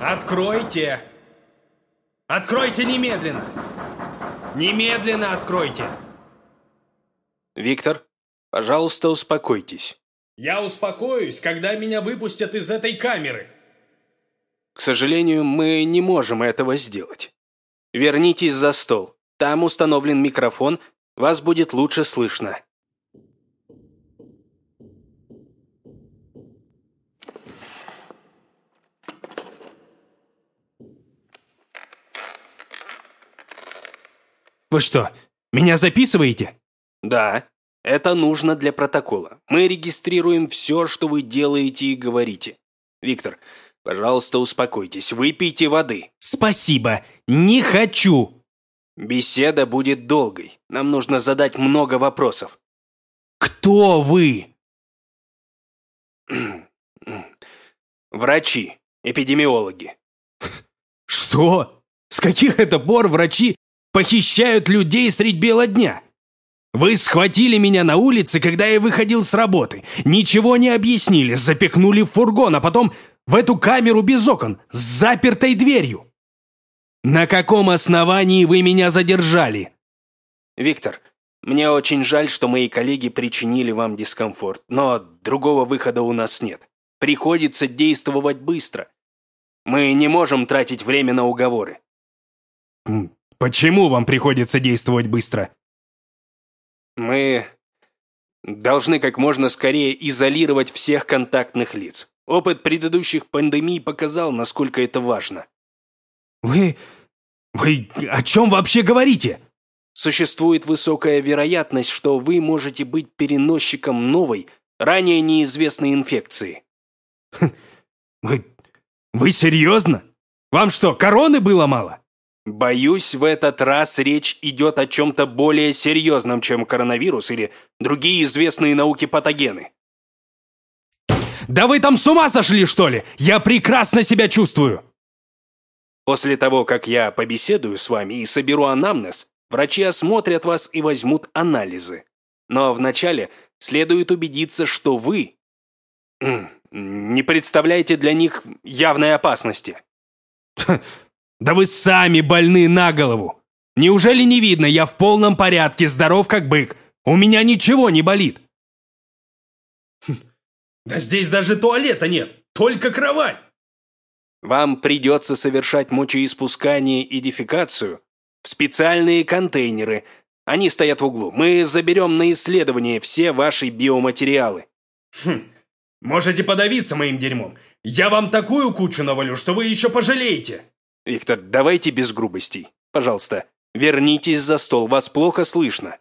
Откройте! Откройте немедленно! Немедленно откройте! Виктор, пожалуйста, успокойтесь. Я успокоюсь, когда меня выпустят из этой камеры. К сожалению, мы не можем этого сделать. Вернитесь за стол. Там установлен микрофон, вас будет лучше слышно. Вы что, меня записываете? Да, это нужно для протокола. Мы регистрируем все, что вы делаете и говорите. Виктор, пожалуйста, успокойтесь, выпейте воды. Спасибо, не хочу. Беседа будет долгой. Нам нужно задать много вопросов. Кто вы? Врачи, эпидемиологи. Что? С каких это пор врачи похищают людей средь бела дня? Вы схватили меня на улице, когда я выходил с работы. Ничего не объяснили, запихнули в фургон, а потом в эту камеру без окон, с запертой дверью. На каком основании вы меня задержали? Виктор, мне очень жаль, что мои коллеги причинили вам дискомфорт, но другого выхода у нас нет. Приходится действовать быстро. Мы не можем тратить время на уговоры. Почему вам приходится действовать быстро? Мы должны как можно скорее изолировать всех контактных лиц. Опыт предыдущих пандемий показал, насколько это важно. Вы... вы о чем вообще говорите? Существует высокая вероятность, что вы можете быть переносчиком новой, ранее неизвестной инфекции. Вы... вы серьезно? Вам что, короны было мало? Боюсь, в этот раз речь идет о чем-то более серьезном, чем коронавирус или другие известные науке патогены. Да вы там с ума сошли, что ли? Я прекрасно себя чувствую. После того, как я побеседую с вами и соберу анамнез, врачи осмотрят вас и возьмут анализы. Но вначале следует убедиться, что вы не представляете для них явной опасности. Да вы сами больны на голову! Неужели не видно, я в полном порядке, здоров как бык. У меня ничего не болит. Да здесь даже туалета нет, только кровать. Вам придется совершать мочеиспускание и дефекацию в специальные контейнеры. Они стоят в углу. Мы заберем на исследование все ваши биоматериалы. Хм, можете подавиться моим дерьмом. Я вам такую кучу навалю, что вы еще пожалеете. Виктор, давайте без грубостей. Пожалуйста, вернитесь за стол, вас плохо слышно.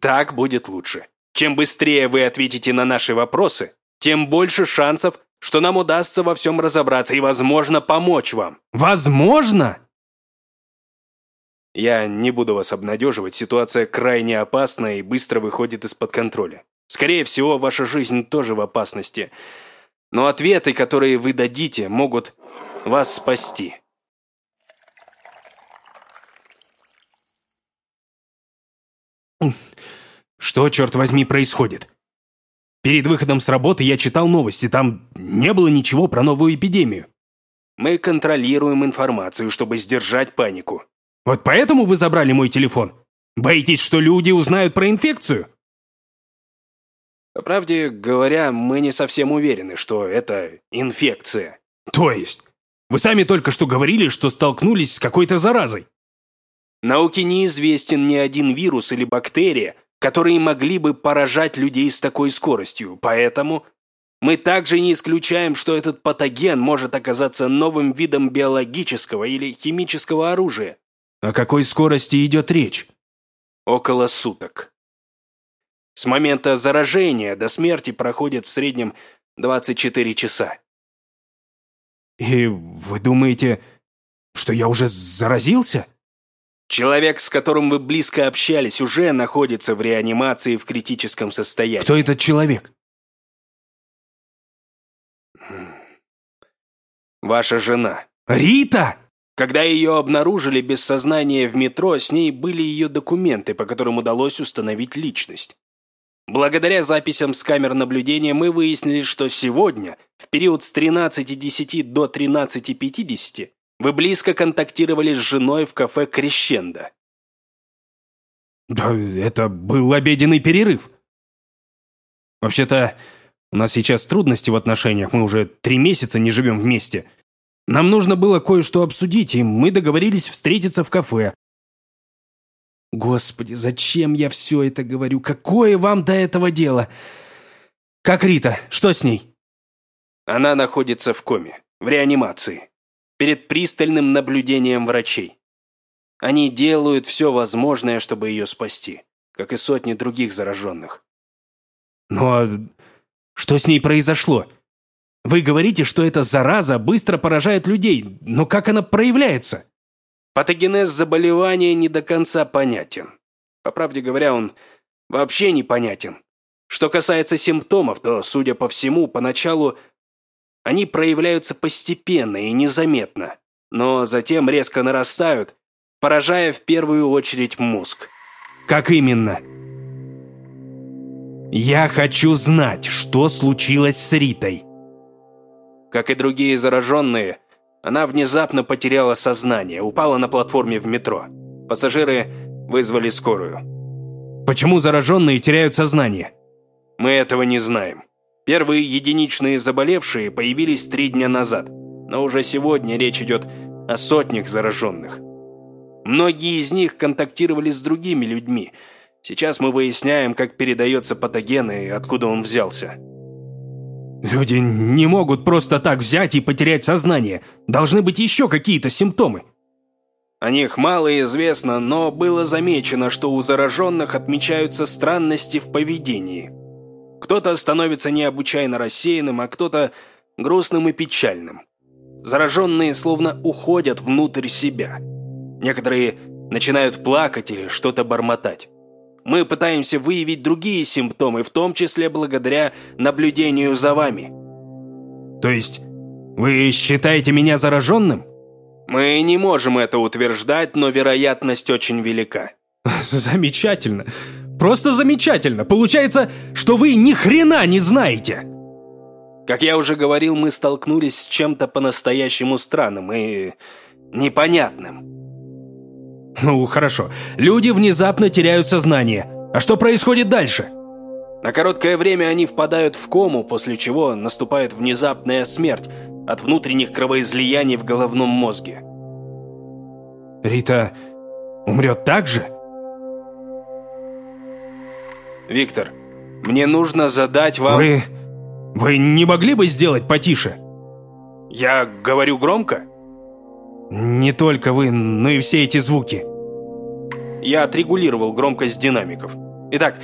Так будет лучше. Чем быстрее вы ответите на наши вопросы, тем больше шансов, что нам удастся во всем разобраться и, возможно, помочь вам. Возможно? Я не буду вас обнадеживать, ситуация крайне опасна и быстро выходит из-под контроля. Скорее всего, ваша жизнь тоже в опасности. Но ответы, которые вы дадите, могут вас спасти. Что, черт возьми, происходит? Перед выходом с работы я читал новости, там не было ничего про новую эпидемию. Мы контролируем информацию, чтобы сдержать панику. Вот поэтому вы забрали мой телефон? Боитесь, что люди узнают про инфекцию? По правде говоря, мы не совсем уверены, что это инфекция. То есть? Вы сами только что говорили, что столкнулись с какой-то заразой. Науке неизвестен ни один вирус или бактерия, которые могли бы поражать людей с такой скоростью, поэтому мы также не исключаем, что этот патоген может оказаться новым видом биологического или химического оружия. О какой скорости идет речь? Около суток. С момента заражения до смерти проходит в среднем 24 часа. И вы думаете, что я уже заразился? Человек, с которым вы близко общались, уже находится в реанимации в критическом состоянии. Кто этот человек? Ваша жена. Рита! Когда ее обнаружили без сознания в метро, с ней были ее документы, по которым удалось установить личность. Благодаря записям с камер наблюдения мы выяснили, что сегодня, в период с 13.10 до 13.50, вы близко контактировали с женой в кафе «Крещендо». Да, это был обеденный перерыв. Вообще-то, у нас сейчас трудности в отношениях, мы уже три месяца не живем вместе. Нам нужно было кое-что обсудить, и мы договорились встретиться в кафе. Господи, зачем я все это говорю? Какое вам до этого дело? Как Рита? Что с ней? Она находится в коме, в реанимации, перед пристальным наблюдением врачей. Они делают все возможное, чтобы ее спасти, как и сотни других зараженных. Ну а что с ней произошло? Вы говорите, что эта зараза быстро поражает людей, но как она проявляется? Патогенез заболевания не до конца понятен. По правде говоря, он вообще непонятен. Что касается симптомов, то, судя по всему, поначалу они проявляются постепенно и незаметно, но затем резко нарастают, поражая в первую очередь мозг. Как именно? Я хочу знать, что случилось с Ритой. Как и другие зараженные, она внезапно потеряла сознание, упала на платформе в метро. Пассажиры вызвали скорую. Почему зараженные теряют сознание? Мы этого не знаем. Первые единичные заболевшие появились три дня назад, но уже сегодня речь идет о сотнях зараженных. Многие из них контактировали с другими людьми. Сейчас мы выясняем, как передается патоген и откуда он взялся. Люди не могут просто так взять и потерять сознание. Должны быть еще какие-то симптомы. О них мало известно, но было замечено, что у зараженных отмечаются странности в поведении. Кто-то становится необычайно рассеянным, а кто-то грустным и печальным. Зараженные словно уходят внутрь себя. Некоторые начинают плакать или что-то бормотать. Мы пытаемся выявить другие симптомы, в том числе благодаря наблюдению за вами. То есть вы считаете меня зараженным? Мы не можем это утверждать, но вероятность очень велика. Замечательно. Просто замечательно. Получается, что вы ни хрена не знаете. Как я уже говорил, мы столкнулись с чем-то по-настоящему странным и непонятным. Ну, хорошо. Люди внезапно теряют сознание. А что происходит дальше? На короткое время они впадают в кому, после чего наступает внезапная смерть от внутренних кровоизлияний в головном мозге. Рита умрет так же? Виктор, мне нужно задать вам... Вы... Вы не могли бы сделать потише? Я говорю громко? Не только вы, но и все эти звуки. Я отрегулировал громкость динамиков. Итак,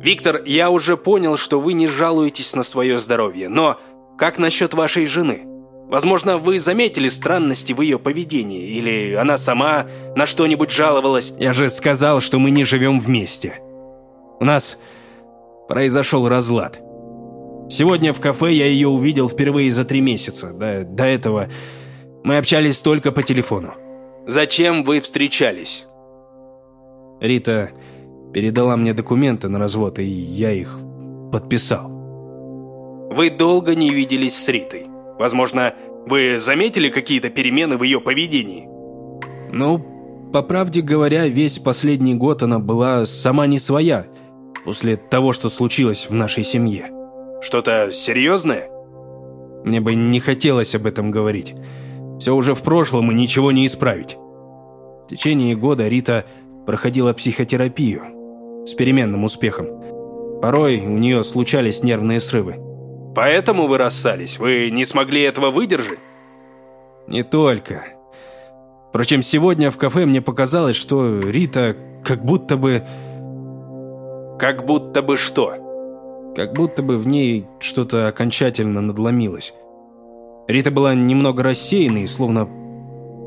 Виктор, я уже понял, что вы не жалуетесь на свое здоровье, но как насчет вашей жены? Возможно, вы заметили странности в ее поведении, или она сама на что-нибудь жаловалась? Я же сказал, что мы не живем вместе. У нас произошел разлад. Сегодня в кафе я ее увидел впервые за три месяца. До, до этого мы общались только по телефону. Зачем вы встречались? Рита передала мне документы на развод, и я их подписал. Вы долго не виделись с Ритой. Возможно, вы заметили какие-то перемены в ее поведении? Ну, по правде говоря, весь последний год она была сама не своя, после того, что случилось в нашей семье. Что-то серьезное? Мне бы не хотелось об этом говорить. Все уже в прошлом и ничего не исправить. В течение года Рита проходила психотерапию с переменным успехом. Порой у нее случались нервные срывы. Поэтому вы расстались? Вы не смогли этого выдержать? Не только. Впрочем, сегодня в кафе мне показалось, что Рита как будто бы... Как будто бы что? Как будто бы в ней что-то окончательно надломилось. Рита была немного рассеянной, словно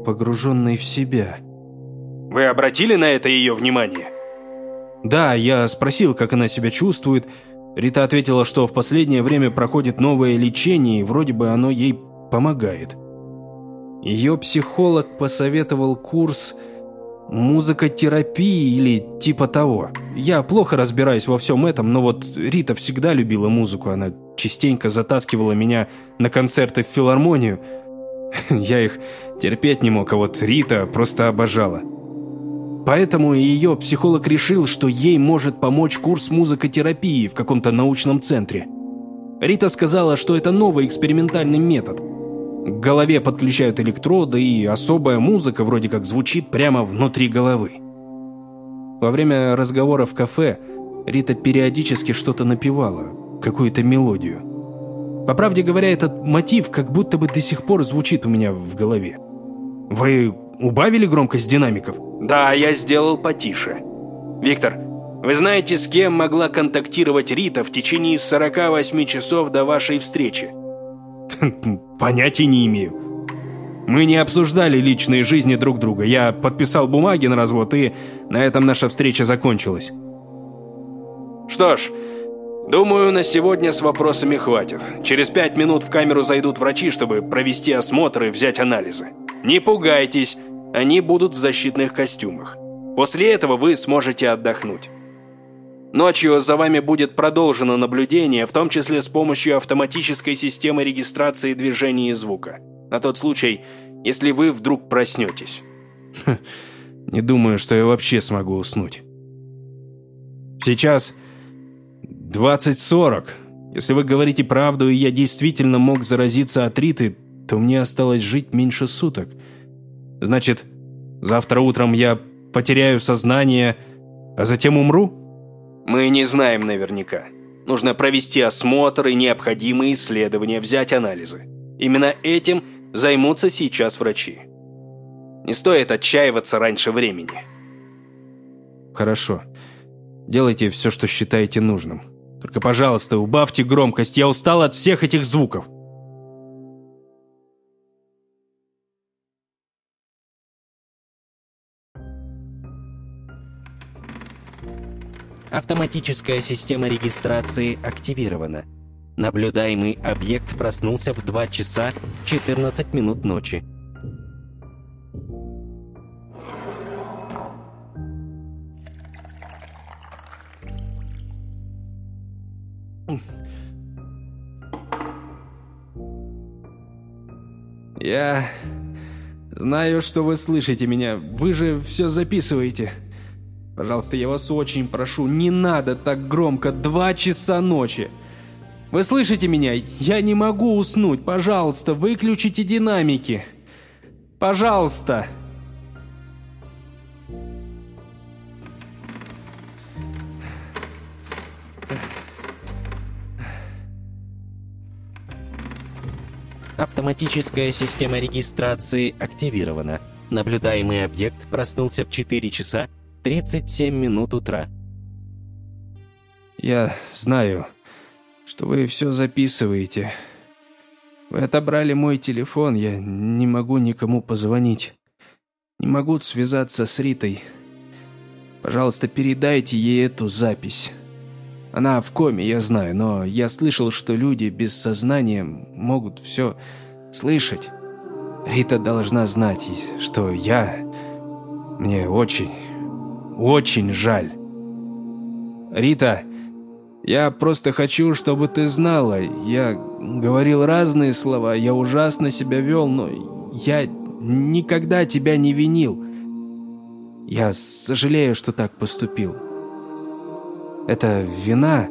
погруженной в себя. Вы обратили на это ее внимание? Да, я спросил, как она себя чувствует. Рита ответила, что в последнее время проходит новое лечение, и вроде бы оно ей помогает. Ее психолог посоветовал курс музыкотерапии или типа того. Я плохо разбираюсь во всем этом, но вот Рита всегда любила музыку. Она частенько затаскивала меня на концерты в филармонию. Я их терпеть не мог, а вот Рита просто обожала. Поэтому ее психолог решил, что ей может помочь курс музыкотерапии в каком-то научном центре. Рита сказала, что это новый экспериментальный метод. К голове подключают электроды, и особая музыка вроде как звучит прямо внутри головы. Во время разговора в кафе Рита периодически что-то напевала, какую-то мелодию. По правде говоря, этот мотив как будто бы до сих пор звучит у меня в голове. Вы убавили громкость динамиков? Да, я сделал потише. Виктор, вы знаете, с кем могла контактировать Рита в течение 48 часов до вашей встречи? Понятия не имею. Мы не обсуждали личные жизни друг друга. Я подписал бумаги на развод, и на этом наша встреча закончилась. Что ж, думаю, на сегодня с вопросами хватит. Через пять минут в камеру зайдут врачи, чтобы провести осмотр и взять анализы. Не пугайтесь, они будут в защитных костюмах. После этого вы сможете отдохнуть. Ночью за вами будет продолжено наблюдение, в том числе с помощью автоматической системы регистрации движения и звука. На тот случай, если вы вдруг проснетесь. Не думаю, что я вообще смогу уснуть. Сейчас 20.40. Если вы говорите правду, и я действительно мог заразиться от Риты, то мне осталось жить меньше суток – Значит, завтра утром я потеряю сознание, а затем умру? Мы не знаем наверняка. Нужно провести осмотр и необходимые исследования, взять анализы. Именно этим займутся сейчас врачи. Не стоит отчаиваться раньше времени. Хорошо. Делайте все, что считаете нужным. Только, пожалуйста, убавьте громкость. Я устал от всех этих звуков. Автоматическая система регистрации активирована. Наблюдаемый объект проснулся в 2 часа 14 минут ночи. Я знаю, что вы слышите меня. Вы же все записываете. Пожалуйста, я вас очень прошу, не надо так громко, два часа ночи. Вы слышите меня? Я не могу уснуть. Пожалуйста, выключите динамики. Пожалуйста. Автоматическая система регистрации активирована. Наблюдаемый объект проснулся в 4 часа 37 минут утра. Я знаю, что вы все записываете. Вы отобрали мой телефон, я не могу никому позвонить. Не могу связаться с Ритой. Пожалуйста, передайте ей эту запись. Она в коме, я знаю, но я слышал, что люди без сознания могут все слышать. Рита должна знать, что я... Мне очень, очень жаль. Рита, я просто хочу, чтобы ты знала. Я говорил разные слова, я ужасно себя вел, но я никогда тебя не винил. Я сожалею, что так поступил. Эта вина...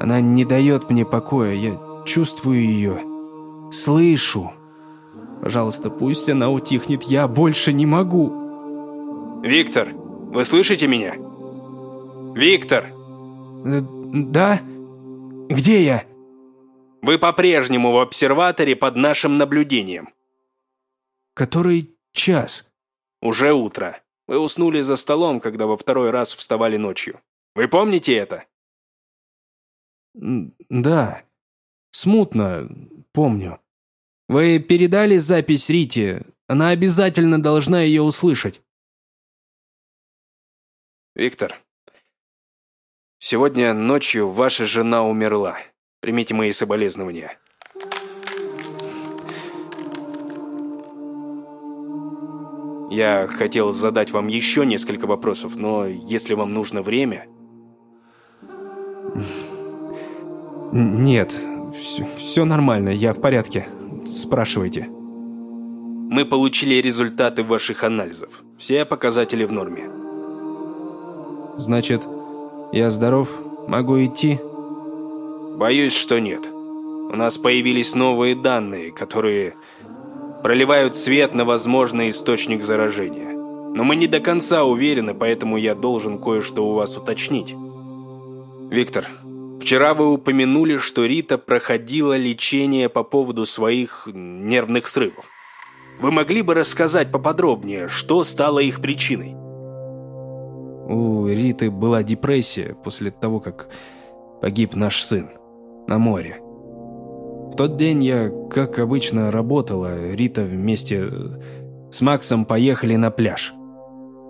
Она не дает мне покоя. Я чувствую ее. Слышу. Пожалуйста, пусть она утихнет. Я больше не могу. «Виктор, вы слышите меня? Виктор!» э, «Да? Где я?» «Вы по-прежнему в обсерваторе под нашим наблюдением». «Который час?» «Уже утро. Вы уснули за столом, когда во второй раз вставали ночью. Вы помните это?» «Да. Смутно помню. Вы передали запись Рите? Она обязательно должна ее услышать». «Виктор, сегодня ночью ваша жена умерла. Примите мои соболезнования». Я хотел задать вам еще несколько вопросов, но если вам нужно время... Нет, все, все нормально, я в порядке. Спрашивайте. Мы получили результаты ваших анализов. Все показатели в норме. Значит, я здоров, могу идти? Боюсь, что нет. У нас появились новые данные, которые проливают свет на возможный источник заражения. Но мы не до конца уверены, поэтому я должен кое-что у вас уточнить. Виктор, вчера вы упомянули, что Рита проходила лечение по поводу своих нервных срывов. Вы могли бы рассказать поподробнее, что стало их причиной? У Риты была депрессия после того, как погиб наш сын на море. Тот день я, как обычно, работала. Рита вместе с Максом поехали на пляж.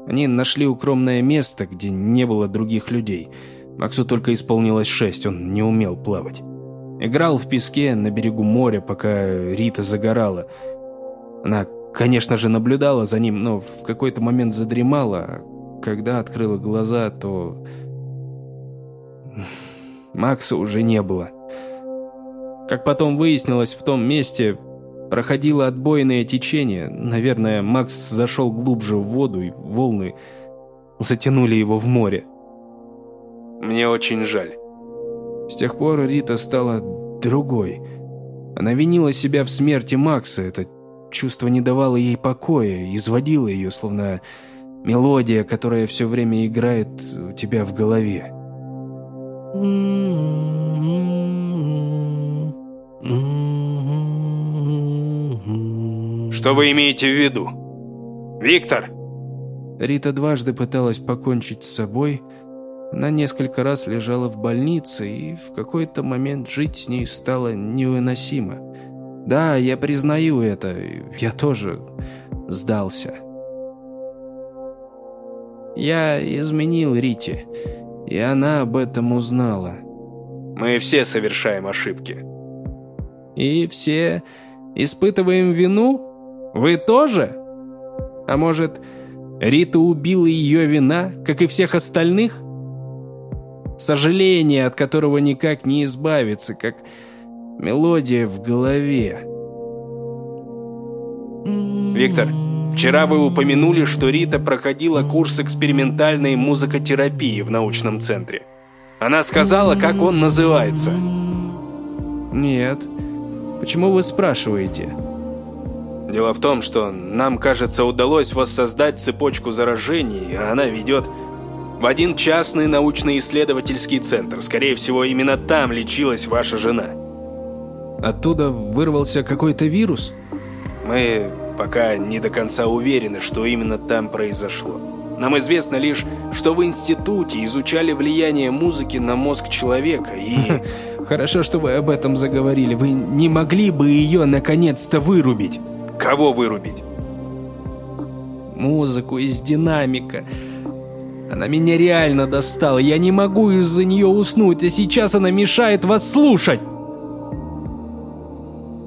Они нашли укромное место, где не было других людей. Максу только исполнилось шесть, он не умел плавать. Играл в песке на берегу моря, пока Рита загорала. Она, конечно же, наблюдала за ним, но в какой-то момент задремала. А когда открыла глаза, то... Макса уже не было. Как потом выяснилось, в том месте проходило отбойное течение. Наверное, Макс зашел глубже в воду, и волны затянули его в море. Мне очень жаль. С тех пор Рита стала другой. Она винила себя в смерти Макса. Это чувство не давало ей покоя, изводило ее, словно мелодия, которая все время играет у тебя в голове. Что вы имеете в виду? Виктор! Рита дважды пыталась покончить с собой. Она несколько раз лежала в больнице, и в какой-то момент жить с ней стало невыносимо. Да, я признаю это, я тоже сдался. Я изменил Рите, и она об этом узнала. Мы все совершаем ошибки. И все испытываем вину? Вы тоже? А может, Рита убила ее вина, как и всех остальных? Сожаление, от которого никак не избавиться, как мелодия в голове. Виктор, вчера вы упомянули, что Рита проходила курс экспериментальной музыкотерапии в научном центре. Она сказала, как он называется. Нет. Почему вы спрашиваете? Дело в том, что нам, кажется, удалось воссоздать цепочку заражений, а она ведет в один частный научно-исследовательский центр. Скорее всего, именно там лечилась ваша жена. Оттуда вырвался какой-то вирус? Мы пока не до конца уверены, что именно там произошло. Нам известно лишь, что в институте изучали влияние музыки на мозг человека и... Хорошо, что вы об этом заговорили. Вы не могли бы ее наконец-то вырубить? Кого вырубить? Музыку из динамика. Она меня реально достала. Я не могу из-за нее уснуть, а сейчас она мешает вас слушать.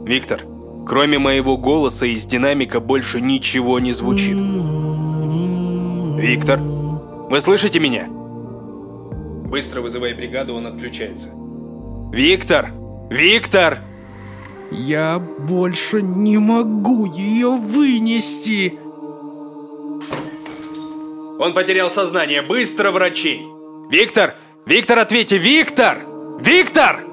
Виктор, кроме моего голоса из динамика больше ничего не звучит. Виктор, вы слышите меня? Быстро вызывай бригаду, он отключается. Виктор! Виктор! Я больше не могу ее вынести. Он потерял сознание. Быстро врачей! Виктор! Виктор, ответьте! Виктор! Виктор!